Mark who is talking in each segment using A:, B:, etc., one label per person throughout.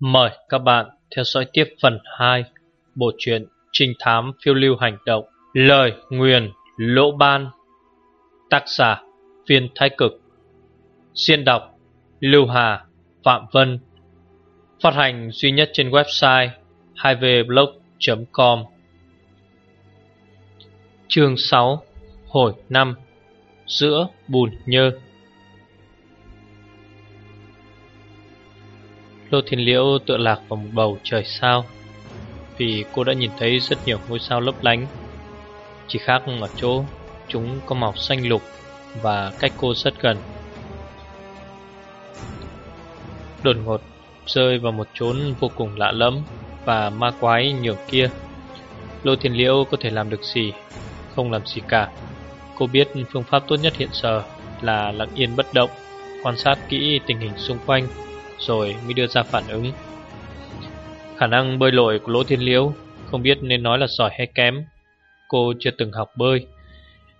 A: Mời các bạn theo dõi tiếp phần 2 Bộ truyện Trinh thám phiêu lưu hành động, Lời nguyền lỗ ban, Tác giả Viên Thái Cực. Xuyên đọc Lưu Hà, Phạm Vân. Phát hành duy nhất trên website 2vblog.com Chương 6 Hồi 5 Giữa bùn nhơ. Lô Thiên Liễu tựa lạc vào một bầu trời sao, Vì cô đã nhìn thấy rất nhiều ngôi sao lấp lánh. Chỉ khác ở chỗ chúng có màu xanh lục và cách cô rất gần. Đột ngột rơi vào một chốn vô cùng lạ lẫm và ma quái nhường kia. Lô Thiên Liễu có thể làm được gì? Không làm gì cả. Cô biết phương pháp tốt nhất hiện giờ là lặng yên bất động, Quan sát kỹ tình hình xung quanh rồi mới đưa ra phản ứng. Khả năng bơi lội của Lỗ Thiên Liễu không biết nên nói là giỏi hay kém. Cô chưa từng học bơi,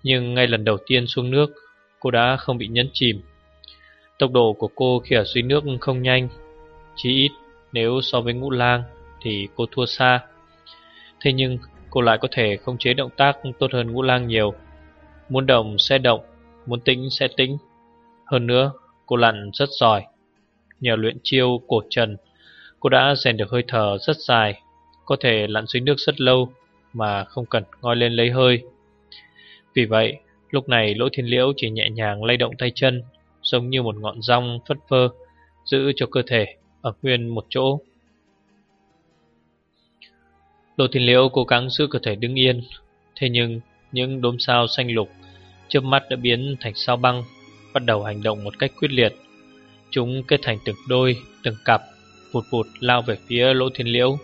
A: nhưng ngay lần đầu tiên xuống nước, cô đã không bị nhấn chìm. Tốc độ của cô khi ở dưới nước không nhanh, chí ít nếu so với ngũ lang thì cô thua xa. Thế nhưng cô lại có thể không chế động tác tốt hơn ngũ lang nhiều. Muốn động sẽ động, muốn tĩnh sẽ tĩnh. Hơn nữa, cô lặn rất giỏi. Nhờ luyện chiêu cổ trần. Cô đã rèn được hơi thở rất dài, Có thể lặn dưới nước rất lâu Mà không cần ngoi lên lấy hơi. Vì vậy, Lúc này Lỗ Thiên Liễu chỉ nhẹ nhàng lay động tay chân, Giống như một ngọn rong phất phơ, Giữ cho cơ thể Ở nguyên một chỗ. Lỗ Thiên Liễu cố gắng giữ cơ thể đứng yên, Thế nhưng những đốm sao xanh lục Chớp mắt đã biến thành sao băng, Bắt đầu hành động một cách quyết liệt. Chúng kết thành từng đôi, từng cặp Vụt vụt lao về phía lỗ thiên liễu.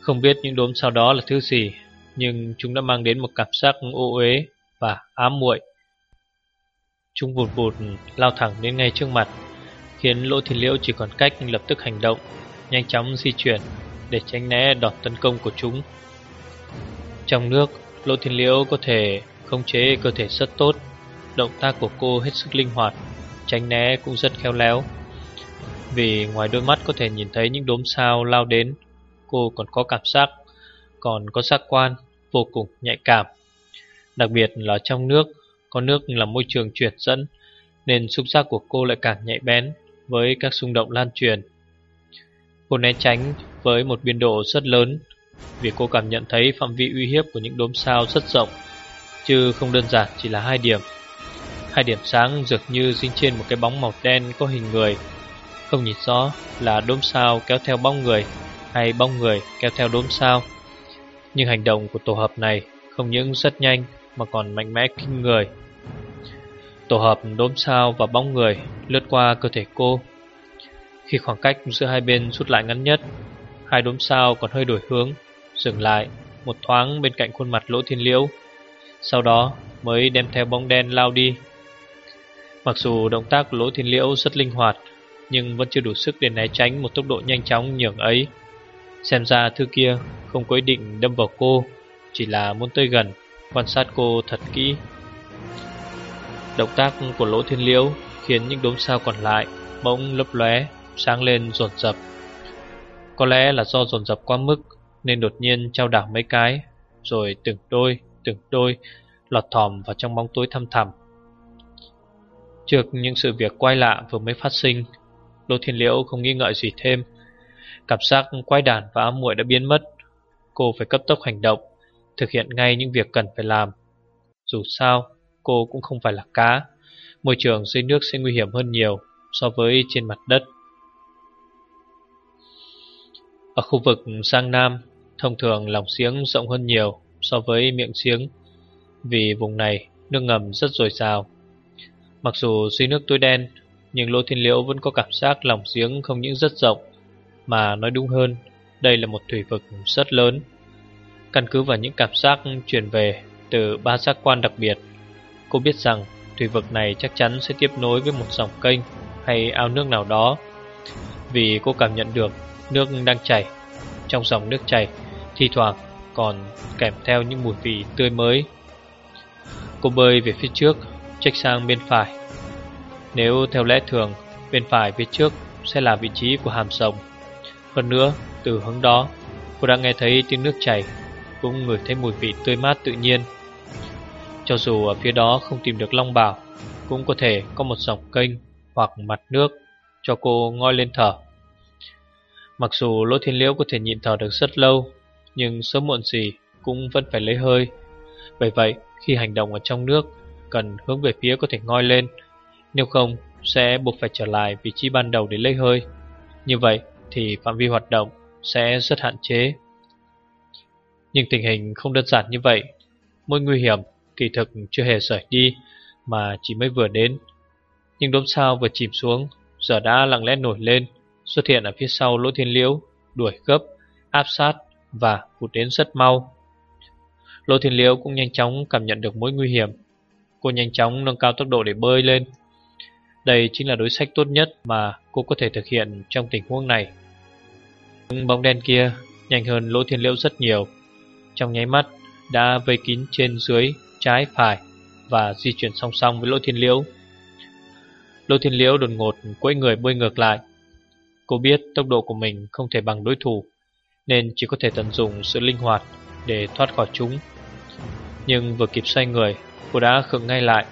A: Không biết những đốm sau đó là thứ gì Nhưng chúng đã mang đến một cảm giác ô uế và ám muội. Chúng vụt vụt lao thẳng đến ngay trước mặt Khiến lỗ thiên liễu chỉ còn cách lập tức hành động Nhanh chóng di chuyển Để tránh né đòn tấn công của chúng. Trong nước Lỗ thiên liễu có thể khống chế cơ thể rất tốt Động tác của cô hết sức linh hoạt tránh né cũng rất khéo léo. Vì ngoài đôi mắt có thể nhìn thấy những đốm sao lao đến, cô còn có cảm giác, còn có giác quan vô cùng nhạy cảm. Đặc biệt là trong nước, có nước là môi trường truyền dẫn, nên xúc giác của cô lại càng nhạy bén với các xung động lan truyền. Cô né tránh với một biên độ rất lớn vì cô cảm nhận thấy phạm vi uy hiếp của những đốm sao rất rộng, chứ không đơn giản chỉ là hai điểm. Hai điểm sáng dường như dính trên một cái bóng màu đen có hình người. Không nhìn rõ là đốm sao kéo theo bóng người Hay bóng người kéo theo đốm sao. Nhưng hành động của tổ hợp này không những rất nhanh mà còn mạnh mẽ kinh người. Tổ hợp đốm sao và bóng người lướt qua cơ thể cô. Khi khoảng cách giữa hai bên rút lại ngắn nhất, Hai đốm sao còn hơi đổi hướng, Dừng lại một thoáng bên cạnh khuôn mặt lỗ thiên liễu. Sau đó mới đem theo bóng đen lao đi. Mặc dù động tác của Lỗ Thiên Liễu rất linh hoạt, Nhưng vẫn chưa đủ sức để né tránh một tốc độ nhanh chóng nhường ấy. Xem ra thư kia không có ý định đâm vào cô, Chỉ là muốn tới gần, Quan sát cô thật kỹ. Động tác của Lỗ Thiên Liễu Khiến những đốm sao còn lại Bỗng lấp lóe, Sáng lên rồn rập. Có lẽ là do rồn rập quá mức Nên đột nhiên trao đảo mấy cái, Rồi từng đôi từng đôi Lọt thòm vào trong bóng tối thăm thẳm. Trước những sự việc quay lạ vừa mới phát sinh, Lô Thiên Liễu không nghi ngợi gì thêm. Cảm giác quay đàn và ám muội đã biến mất. Cô phải cấp tốc hành động, Thực hiện ngay những việc cần phải làm. Dù sao, cô cũng không phải là cá. Môi trường dưới nước sẽ nguy hiểm hơn nhiều So với trên mặt đất. Ở khu vực Giang Nam, Thông thường lòng giếng rộng hơn nhiều So với miệng giếng. Vì vùng này, nước ngầm rất dồi dào. Mặc dù suy nước tối đen, Nhưng Lô Thiên Liễu vẫn có cảm giác lòng giếng không những rất rộng, Mà nói đúng hơn, Đây là một thủy vực rất lớn. Căn cứ vào những cảm giác truyền về Từ ba giác quan đặc biệt, Cô biết rằng thủy vực này chắc chắn sẽ tiếp nối với một dòng kênh Hay ao nước nào đó. Vì cô cảm nhận được nước đang chảy, Trong dòng nước chảy Thì thoảng còn kèm theo những mùi vị tươi mới. Cô bơi về phía trước trách sang bên phải. Nếu theo lẽ thường Bên phải phía trước sẽ là vị trí của hàm rồng Hơn nữa, từ hướng đó Cô đã nghe thấy tiếng nước chảy Cũng ngửi thấy mùi vị tươi mát tự nhiên. Cho dù ở phía đó không tìm được long bảo Cũng có thể có một dòng kênh Hoặc mặt nước Cho cô ngoi lên thở. Mặc dù Lỗ Thiên Liễu có thể nhịn thở được rất lâu Nhưng sớm muộn gì Cũng vẫn phải lấy hơi. Bởi vậy khi hành động ở trong nước Cần hướng về phía có thể ngoi lên. Nếu không sẽ buộc phải trở lại vị trí ban đầu để lấy hơi. Như vậy thì phạm vi hoạt động sẽ rất hạn chế. Nhưng tình hình không đơn giản như vậy. Mỗi nguy hiểm kỳ thực chưa hề rời đi Mà chỉ mới vừa đến. Nhưng đốm sao vừa chìm xuống Giờ đã lặng lẽ nổi lên Xuất hiện ở phía sau lỗ thiên liễu Đuổi gấp, áp sát Và vụt đến rất mau. Lỗ thiên liễu cũng nhanh chóng cảm nhận được mối nguy hiểm. Cô nhanh chóng nâng cao tốc độ để bơi lên. Đây chính là đối sách tốt nhất mà cô có thể thực hiện trong tình huống này. Những bóng đen kia nhanh hơn lỗ thiên liễu rất nhiều. Trong nháy mắt đã vây kín trên dưới, trái, phải Và di chuyển song song với lỗ thiên liễu. Lỗ thiên liễu đột ngột quấy người bơi ngược lại. Cô biết tốc độ của mình không thể bằng đối thủ Nên chỉ có thể tận dụng sự linh hoạt để thoát khỏi chúng. Nhưng vừa kịp xoay người Cô đã khựng ngay lại.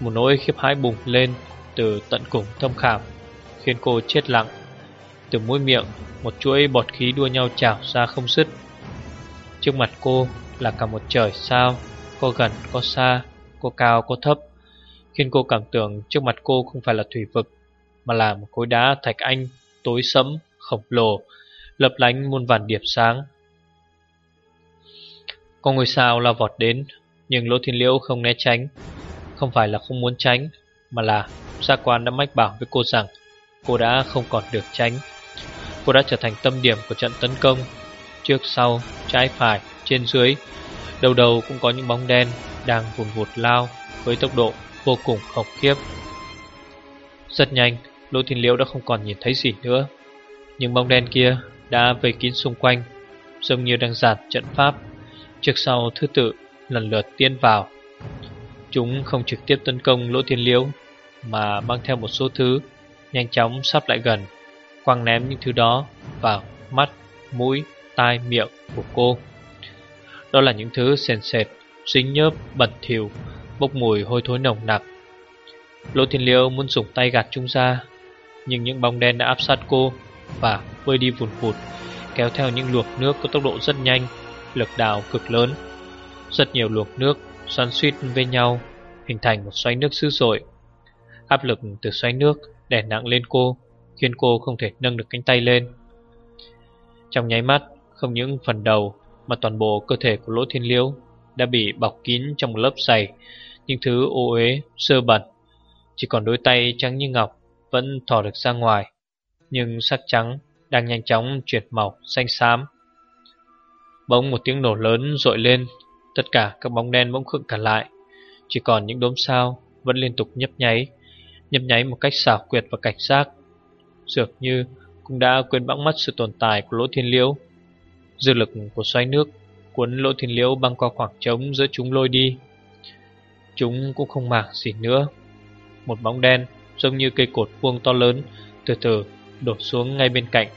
A: Một nỗi khiếp hãi bùng lên Từ tận cùng thâm khảm Khiến cô chết lặng. Từ mũi miệng Một chuỗi bọt khí đua nhau trào ra không dứt. Trước mặt cô là cả một trời sao Có gần có xa Có cao có thấp. Khiến cô cảm tưởng trước mặt cô không phải là thủy vực Mà là một khối đá thạch anh Tối sẫm, khổng lồ lấp lánh muôn vàn điệp sáng. Có ngôi sao lao vọt đến nhưng Lỗ Thiên Liễu không né tránh. Không phải là không muốn tránh Mà là gia quan đã mách bảo với cô rằng Cô đã không còn được tránh. Cô đã trở thành tâm điểm của trận tấn công. Trước sau, trái phải, trên dưới Đầu đầu cũng có những bóng đen Đang vùn vụt lao Với tốc độ vô cùng khủng khiếp. Rất nhanh Lỗ Thiên Liễu đã không còn nhìn thấy gì nữa. Nhưng bóng đen kia đã vây kín xung quanh Giống như đang giạt trận pháp. Trước sau thứ tự lần lượt tiến vào. Chúng không trực tiếp tấn công lỗ thiên liễu mà mang theo một số thứ nhanh chóng sắp lại gần, quăng ném những thứ đó vào mắt, mũi, tai, miệng của cô. Đó là những thứ sền sệt, dính nhớp, bẩn thỉu, bốc mùi hôi thối nồng nặc. Lỗ thiên liễu muốn dùng tay gạt chúng ra, nhưng những bóng đen đã áp sát cô và bơi đi vùn vụt, kéo theo những luộc nước có tốc độ rất nhanh, lực đào cực lớn. Rất nhiều luồng nước xoắn suýt với nhau Hình thành một xoáy nước dữ dội. Áp lực từ xoáy nước đè nặng lên cô Khiến cô không thể nâng được cánh tay lên. Trong nháy mắt Không những phần đầu Mà toàn bộ cơ thể của lỗ thiên liễu Đã bị bọc kín trong một lớp dày Những thứ ô uế, sơ bẩn. Chỉ còn đôi tay trắng như ngọc Vẫn thò được ra ngoài Nhưng sắc trắng đang nhanh chóng chuyển màu xanh xám. Bỗng một tiếng nổ lớn rội lên Tất cả các bóng đen bỗng khựng cả lại. Chỉ còn những đốm sao Vẫn liên tục nhấp nháy Nhấp nháy một cách xảo quyệt và cảnh giác. Dường như cũng đã quên bẵng mất sự tồn tại của lỗ thiên liễu. Dư lực của xoay nước Cuốn lỗ thiên liễu băng qua khoảng trống giữa chúng lôi đi. Chúng cũng không màng gì nữa. Một bóng đen giống như cây cột vuông to lớn Từ từ đổ xuống ngay bên cạnh,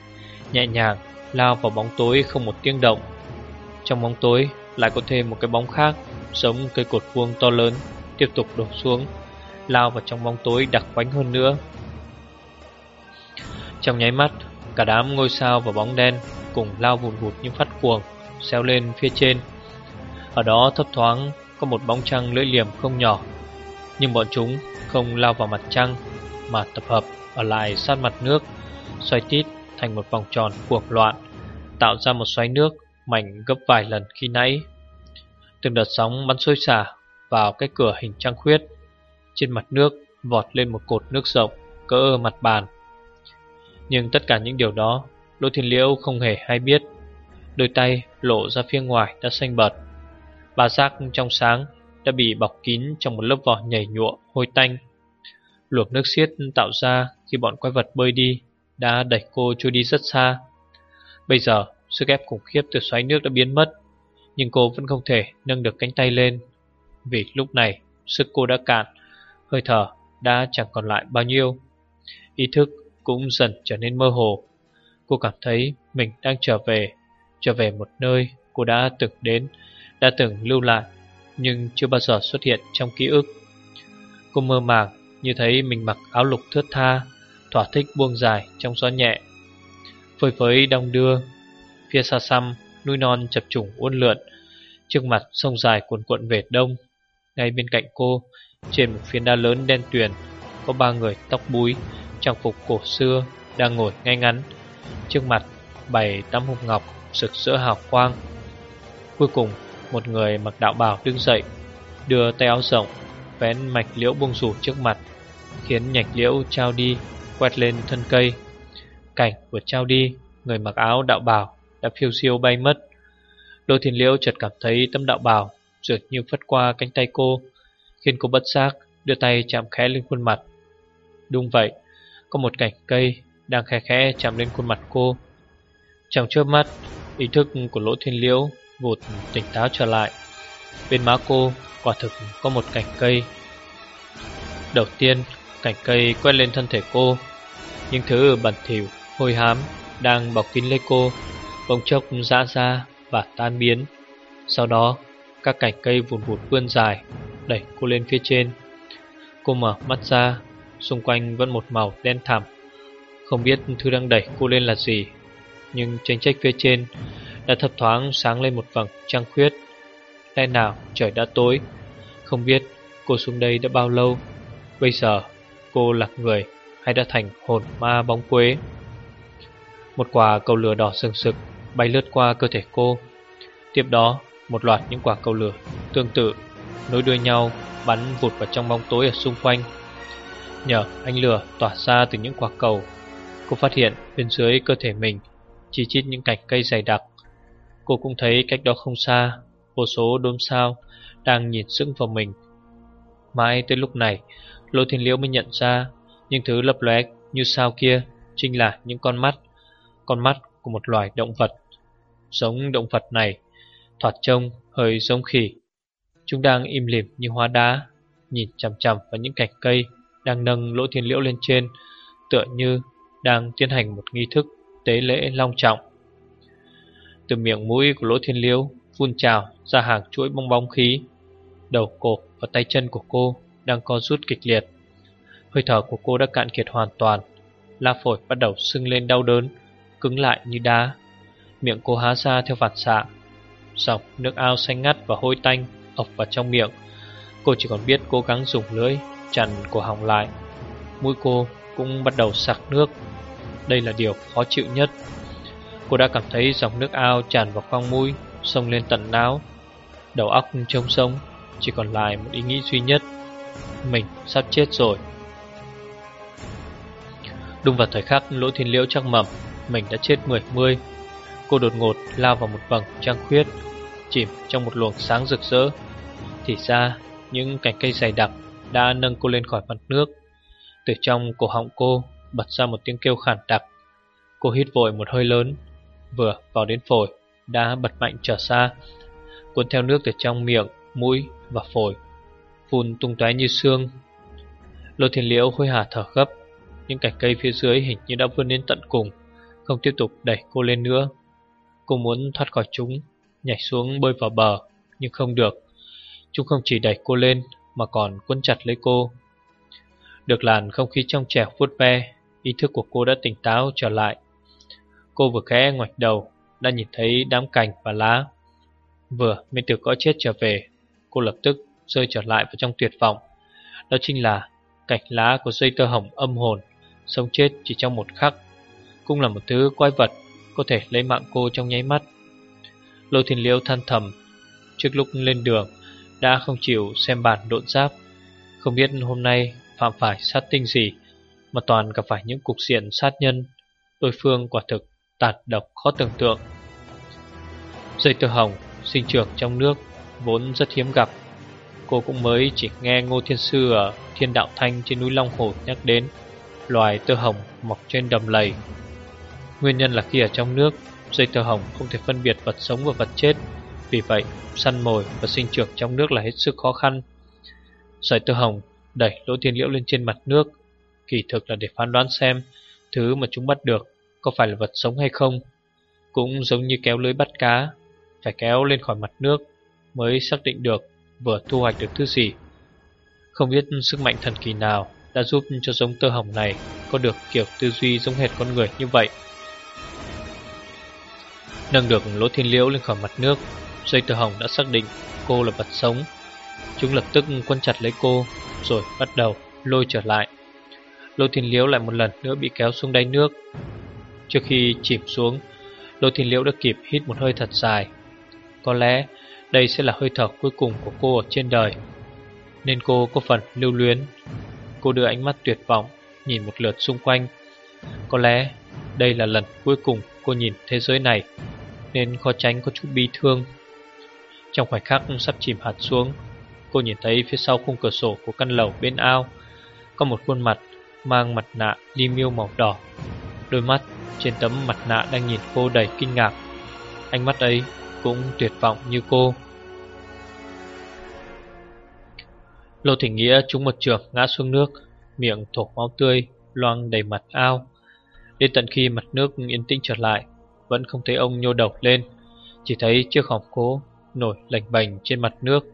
A: Nhẹ nhàng lao vào bóng tối không một tiếng động. Trong bóng tối lại có thêm một cái bóng khác, Giống cây cột vuông to lớn, Tiếp tục đổ xuống, Lao vào trong bóng tối đặc quánh hơn nữa. Trong nháy mắt, Cả đám ngôi sao và bóng đen Cùng lao vùn vụt như phát cuồng, Xéo lên phía trên. Ở đó thấp thoáng, Có một bóng trăng lưỡi liềm không nhỏ, Nhưng bọn chúng không lao vào mặt trăng, Mà tập hợp ở lại sát mặt nước, Xoay tít thành một vòng tròn cuồng loạn, Tạo ra một xoáy nước mạnh gấp vài lần khi nãy. Từng đợt sóng bắn xôi xả vào cái cửa hình trăng khuyết. Trên mặt nước vọt lên một cột nước rộng, cỡ mặt bàn. Nhưng tất cả những điều đó Lô Thiên Liễu không hề hay biết. Đôi tay lộ ra phía ngoài đã xanh bật. Bà giác trong sáng đã bị bọc kín trong một lớp vỏ nhảy nhụa, hôi tanh. Luộc nước xiết tạo ra khi bọn quái vật bơi đi đã đẩy cô trôi đi rất xa. Bây giờ Sức ép khủng khiếp từ xoáy nước đã biến mất Nhưng cô vẫn không thể nâng được cánh tay lên Vì lúc này Sức cô đã cạn Hơi thở đã chẳng còn lại bao nhiêu Ý thức cũng dần trở nên mơ hồ. Cô cảm thấy mình đang trở về, trở về một nơi cô đã từng đến, đã từng lưu lại, nhưng chưa bao giờ xuất hiện trong ký ức. Cô mơ màng như thấy mình mặc áo lục thướt tha, thỏa thích buông dài trong gió nhẹ. Phơi phới đong đưa, phía xa xăm, núi non chập trùng uốn lượn, trước mặt sông dài cuồn cuộn về đông. Ngay bên cạnh cô, trên một phiến đá lớn đen tuyền, có ba người tóc búi, trang phục cổ xưa đang ngồi ngay ngắn. Trước mặt bày tấm hộp ngọc sực sỡ hào quang. Cuối cùng, một người mặc đạo bào đứng dậy, đưa tay áo rộng, vén mạch liễu buông rủ trước mặt, khiến nhạch liễu trao đi, quét lên thân cây. Cảnh vừa trao đi, người mặc áo đạo bào đã phiêu siêu bay mất. Lô Thiên Liễu chợt cảm thấy tấm đạo bào dường như phất qua cánh tay cô, khiến cô bất giác đưa tay chạm khẽ lên khuôn mặt. Đúng vậy, có một cành cây đang khẽ khẽ chạm lên khuôn mặt cô. Trong chớp mắt, ý thức của Lỗ Thiên Liễu vụt tỉnh táo trở lại. Bên má cô quả thực có một cành cây. Đầu tiên, cành cây quét lên thân thể cô, những thứ bẩn thỉu, hôi hám đang bọc kín lấy cô, bỗng chốc giãn ra và tan biến. Sau đó, các cành cây vụn vụt vươn dài, đẩy cô lên phía trên. Cô mở mắt ra, xung quanh vẫn một màu đen thẳm. Không biết thứ đang đẩy cô lên là gì, nhưng tranh trách phía trên đã thập thoáng sáng lên một vầng trăng khuyết. Lẽ nào trời đã tối, không biết cô xuống đây đã bao lâu. Bây giờ cô là người hay đã thành hồn ma bóng quế. Một quả cầu lửa đỏ sừng sực bay lướt qua cơ thể cô. Tiếp đó, một loạt những quả cầu lửa tương tự nối đuôi nhau bắn vụt vào trong bóng tối ở xung quanh. Nhờ ánh lửa tỏa ra từ những quả cầu, cô phát hiện bên dưới cơ thể mình chỉ chít những cành cây dày đặc. Cô cũng thấy cách đó không xa, vô số đốm sao đang nhìn sững vào mình. Mãi tới lúc này, Lô Thiên Liễu mới nhận ra những thứ lấp lóe như sao kia chính là những con mắt, con mắt của một loài động vật. Giống động vật này, thoạt trông hơi giống khỉ. Chúng đang im lìm như hóa đá, nhìn chằm chằm vào những cành cây đang nâng lỗ thiên liễu lên trên, tựa như đang tiến hành một nghi thức tế lễ long trọng. Từ miệng mũi của lỗ thiên liễu phun trào ra hàng chuỗi bong bóng khí. Đầu cổ và tay chân của cô đang co rút kịch liệt. Hơi thở của cô đã cạn kiệt hoàn toàn. La phổi bắt đầu sưng lên đau đớn, cứng lại như đá. Miệng cô há ra theo phản xạ. Dọc nước ao xanh ngắt và hôi tanh ọc vào trong miệng. Cô chỉ còn biết cố gắng dùng lưỡi chặn cổ họng lại. Mũi cô cũng bắt đầu sặc nước. Đây là điều khó chịu nhất. Cô đã cảm thấy dòng nước ao tràn vào khoang mũi, sông lên tận não. Đầu óc trông sông, chỉ còn lại một ý nghĩ duy nhất. Mình sắp chết rồi. Đúng vào thời khắc lỗ thiên liễu chắc mầm, mình đã chết mười mươi. Cô đột ngột lao vào một vầng trăng khuyết, chìm trong một luồng sáng rực rỡ. Thì ra, những cành cây dày đặc đã nâng cô lên khỏi mặt nước. Từ trong cổ họng cô bật ra một tiếng kêu khản đặc. Cô hít vội một hơi lớn, vừa vào đến phổi, đã bật mạnh trở xa, cuốn theo nước từ trong miệng, mũi và phổi, phun tung tóe như xương. Lô Thiên Liễu hôi hà thở gấp, những cành cây phía dưới hình như đã vươn đến tận cùng, không tiếp tục đẩy cô lên nữa. Cô muốn thoát khỏi chúng, nhảy xuống bơi vào bờ, nhưng không được. Chúng không chỉ đẩy cô lên mà còn cuốn chặt lấy cô. Được làn không khí trong trẻo vuốt ve, ý thức của cô đã tỉnh táo trở lại. Cô vừa khẽ ngoạch đầu, đã nhìn thấy đám cành và lá. Vừa mới từ cõi chết trở về, cô lập tức rơi trở lại vào trong tuyệt vọng. Đó chính là cành lá của dây tơ hồng âm hồn, sống chết chỉ trong một khắc. Cũng là một thứ quái vật có thể lấy mạng cô trong nháy mắt. Lô Thiên Liêu than thầm, trước lúc lên đường đã không chịu xem bản độn giáp, không biết hôm nay phạm phải sát tinh gì mà toàn gặp phải những cục diện sát nhân. Đối phương quả thực tạt độc khó tưởng tượng. Dây tơ hồng sinh trưởng trong nước vốn rất hiếm gặp. Cô cũng mới chỉ nghe Ngô Thiên Sư ở Thiên Đạo Thanh trên núi Long Hồ nhắc đến loài tơ hồng mọc trên đầm lầy. Nguyên nhân là khi ở trong nước, dây tơ hồng không thể phân biệt vật sống và vật chết. Vì vậy, săn mồi và sinh trưởng trong nước là hết sức khó khăn. Sợi tơ hồng đẩy lỗ thiên liễu lên trên mặt nước, kỳ thực là để phán đoán xem Thứ mà chúng bắt được có phải là vật sống hay không Cũng giống như kéo lưới bắt cá Phải kéo lên khỏi mặt nước Mới xác định được vừa thu hoạch được thứ gì Không biết sức mạnh thần kỳ nào Đã giúp cho giống tơ hồng này Có được kiểu tư duy giống hệt con người như vậy Nâng được lỗ thiên liễu lên khỏi mặt nước Dây tơ hồng đã xác định cô là vật sống. Chúng lập tức quân chặt lấy cô, Rồi bắt đầu lôi trở lại. Lô thiên liễu lại một lần nữa bị kéo xuống đáy nước. Trước khi chìm xuống Lô thiên liễu đã kịp hít một hơi thật dài. Có lẽ đây sẽ là hơi thở cuối cùng của cô ở trên đời. Nên cô có phần lưu luyến. Cô đưa ánh mắt tuyệt vọng Nhìn một lượt xung quanh. Có lẽ đây là lần cuối cùng cô nhìn thế giới này. Nên khó tránh có chút bi thương. Trong khoảnh khắc sắp chìm hạt xuống, Cô nhìn thấy phía sau khung cửa sổ của căn lầu bên ao, Có một khuôn mặt mang mặt nạ li miêu màu đỏ. Đôi mắt trên tấm mặt nạ đang nhìn cô đầy kinh ngạc. Ánh mắt ấy cũng tuyệt vọng như cô. Lô Thỉnh Nghĩa trúng một trường ngã xuống nước, Miệng thổ máu tươi loang đầy mặt ao. Đến tận khi mặt nước yên tĩnh trở lại vẫn không thấy ông nhô đầu lên, Chỉ thấy chiếc hòm cố nổi lạnh bành trên mặt nước.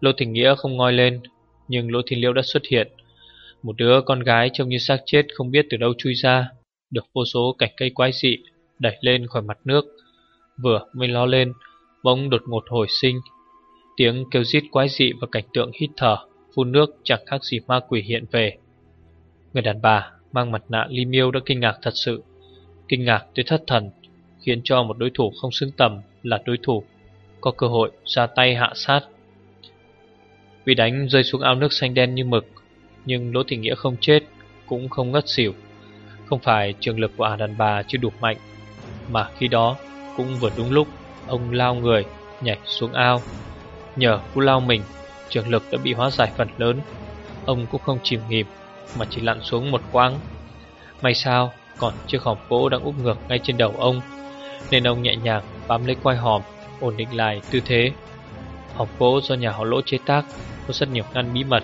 A: Lô Thỉnh Nghĩa không ngoi lên, Nhưng Lỗ Thiên Liễu đã xuất hiện. Một đứa con gái trông như xác chết không biết từ đâu chui ra, Được vô số cảnh cây quái dị Đẩy lên khỏi mặt nước. Vừa mới lo lên, Bỗng đột ngột hồi sinh. Tiếng kêu rít quái dị và cảnh tượng hít thở, Phun nước chẳng khác gì ma quỷ hiện về. Người đàn bà mang mặt nạ li miêu đã kinh ngạc thật sự. Kinh ngạc tới thất thần, Khiến cho một đối thủ không xứng tầm là đối thủ. Có cơ hội ra tay hạ sát. Bị đánh rơi xuống ao nước xanh đen như mực, Nhưng Lỗ Thị Nghĩa không chết, Cũng không ngất xỉu. Không phải trường lực của ả đàn bà chưa đủ mạnh, Mà khi đó cũng vừa đúng lúc Ông lao người nhảy xuống ao. Nhờ cú lao mình, Trường lực đã bị hóa giải phần lớn. Ông cũng không chìm nghỉm, Mà chỉ lặn xuống một quãng. May sao còn chiếc hòm gỗ đang úp ngược ngay trên đầu ông, Nên ông nhẹ nhàng bám lấy quai hòm, Ổn định lại tư thế Hòm gỗ do nhà họ lỗ chế tác, Có rất nhiều ngăn bí mật,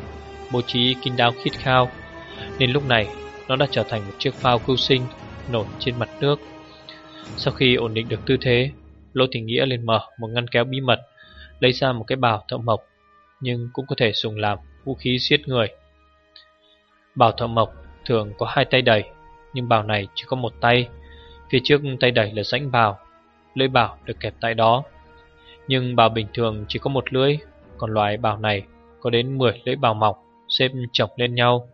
A: Bố trí kinh đáo khít khao, Nên lúc này nó đã trở thành một chiếc phao cứu sinh Nổi trên mặt nước Sau khi ổn định được tư thế Lô Thị Nghĩa lên mở một ngăn kéo bí mật, Lấy ra một cái bào thợ mộc, Nhưng cũng có thể dùng làm vũ khí giết người Bào thợ mộc thường có hai tay đầy. Nhưng bào này chỉ có một tay. Phía trước tay đẩy là rãnh bào. Lưỡi bào được kẹp tại đó. Nhưng bào bình thường chỉ có một lưỡi Còn loại bào này có đến 10 lưỡi bào mọc Xếp chồng lên nhau.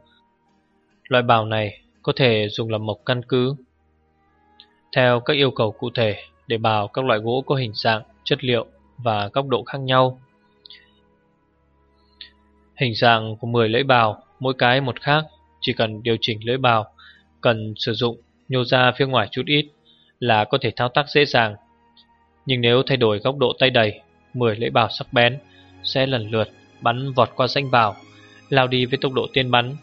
A: Loại bào này có thể dùng làm mộc căn cứ. Theo các yêu cầu cụ thể Để bào các loại gỗ có hình dạng, chất liệu và góc độ khác nhau. Hình dạng của 10 lưỡi bào Mỗi cái một khác Chỉ cần điều chỉnh lưỡi bào. Cần sử dụng nhô ra phía ngoài chút ít Là có thể thao tác dễ dàng. Nhưng nếu thay đổi góc độ tay đầy 10 lưỡi bào sắc bén Sẽ lần lượt bắn vọt qua danh bào, Lao đi với tốc độ tiên bắn.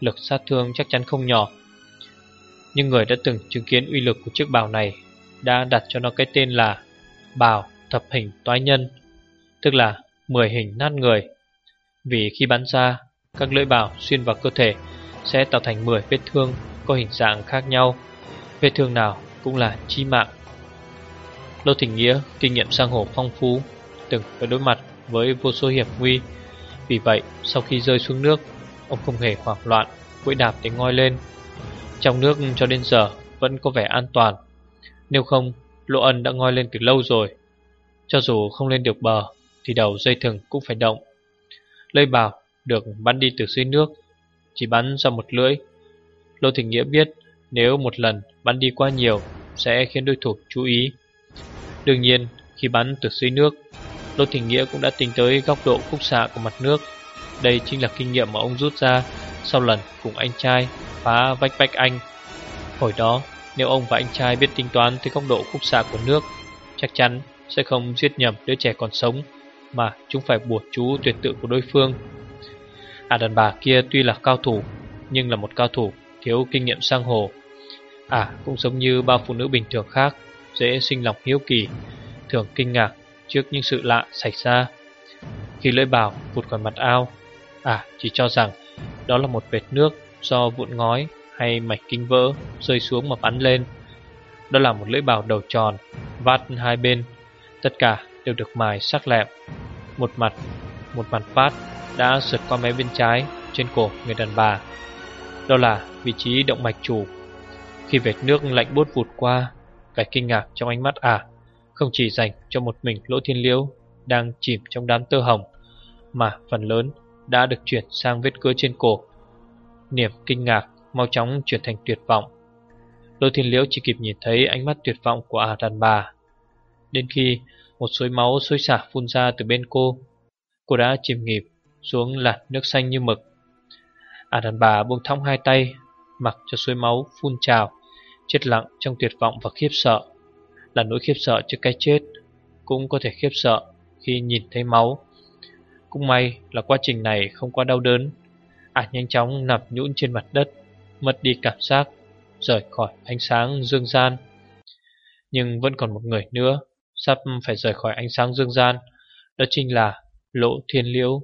A: Lực sát thương chắc chắn không nhỏ. Nhưng người đã từng chứng kiến uy lực của chiếc bào này Đã đặt cho nó cái tên là Bào thập hình toái nhân, Tức là 10 hình nát người. Vì khi bắn ra, Các lưỡi bào xuyên vào cơ thể Sẽ tạo thành 10 vết thương có hình dạng khác nhau. Vết thương nào cũng là chi mạng. Lô Thịnh Nghĩa kinh nghiệm sang hồ phong phú, Từng phải đối mặt với vô số hiểm nguy. Vì vậy, sau khi rơi xuống nước, Ông không hề hoảng loạn Quỹ đạp để ngoi lên. Trong nước cho đến giờ vẫn có vẻ an toàn. Nếu không Lộ ân đã ngoi lên từ lâu rồi. Cho dù không lên được bờ, Thì đầu dây thừng cũng phải động. Lây bào được bắn đi từ dưới nước, Chỉ bắn ra một lưỡi. Lô Thịnh Nghĩa biết Nếu một lần bắn đi quá nhiều Sẽ khiến đối thủ chú ý. Đương nhiên, khi bắn từ dưới nước, Lô Thịnh Nghĩa cũng đã tính tới góc độ khúc xạ của mặt nước. Đây chính là kinh nghiệm mà ông rút ra Sau lần cùng anh trai phá vách bách anh. Hồi đó, nếu ông và anh trai biết tính toán tới góc độ khúc xạ của nước, Chắc chắn sẽ không giết nhầm đứa trẻ còn sống Mà chúng phải buộc chú tuyệt tự của đối phương. À đàn bà kia tuy là cao thủ, Nhưng là một cao thủ thiếu kinh nghiệm sang hồ À cũng giống như bao phụ nữ bình thường khác Dễ sinh lòng hiếu kỳ Thường kinh ngạc trước những sự lạ xảy ra Khi lưỡi bào vụt khỏi mặt ao À chỉ cho rằng đó là một vệt nước do vụn ngói hay mảnh kinh vỡ rơi xuống mà bắn lên. Đó là một lưỡi bào đầu tròn, vát hai bên, tất cả đều được mài sắc lẹm. Một mặt, một mặt vát đã sượt qua mé bên trái trên cổ người đàn bà. Đó là vị trí động mạch chủ. Khi vệt nước lạnh buốt vụt qua, vẻ kinh ngạc trong ánh mắt ả không chỉ dành cho một mình Lỗ Thiên Liễu đang chìm trong đám tơ hồng, mà phần lớn đã được chuyển sang vết cưa trên cổ. Niềm kinh ngạc mau chóng chuyển thành tuyệt vọng. Lỗ Thiên Liễu chỉ kịp nhìn thấy ánh mắt tuyệt vọng của ả đàn bà. Đến khi một suối máu xối xả phun ra từ bên cô, cô đã chìm nghịp xuống làn nước xanh như mực. Ả đàn bà buông thõng hai tay, mặc cho suối máu phun trào, chết lặng trong tuyệt vọng và khiếp sợ. Là nỗi khiếp sợ trước cái chết Cũng có thể khiếp sợ khi nhìn thấy máu. Cũng may là quá trình này không quá đau đớn. Ả nhanh chóng nằm nhũn trên mặt đất Mất đi cảm giác Rời khỏi ánh sáng dương gian. Nhưng vẫn còn một người nữa Sắp phải rời khỏi ánh sáng dương gian. Đó chính là Lỗ Thiên Liễu.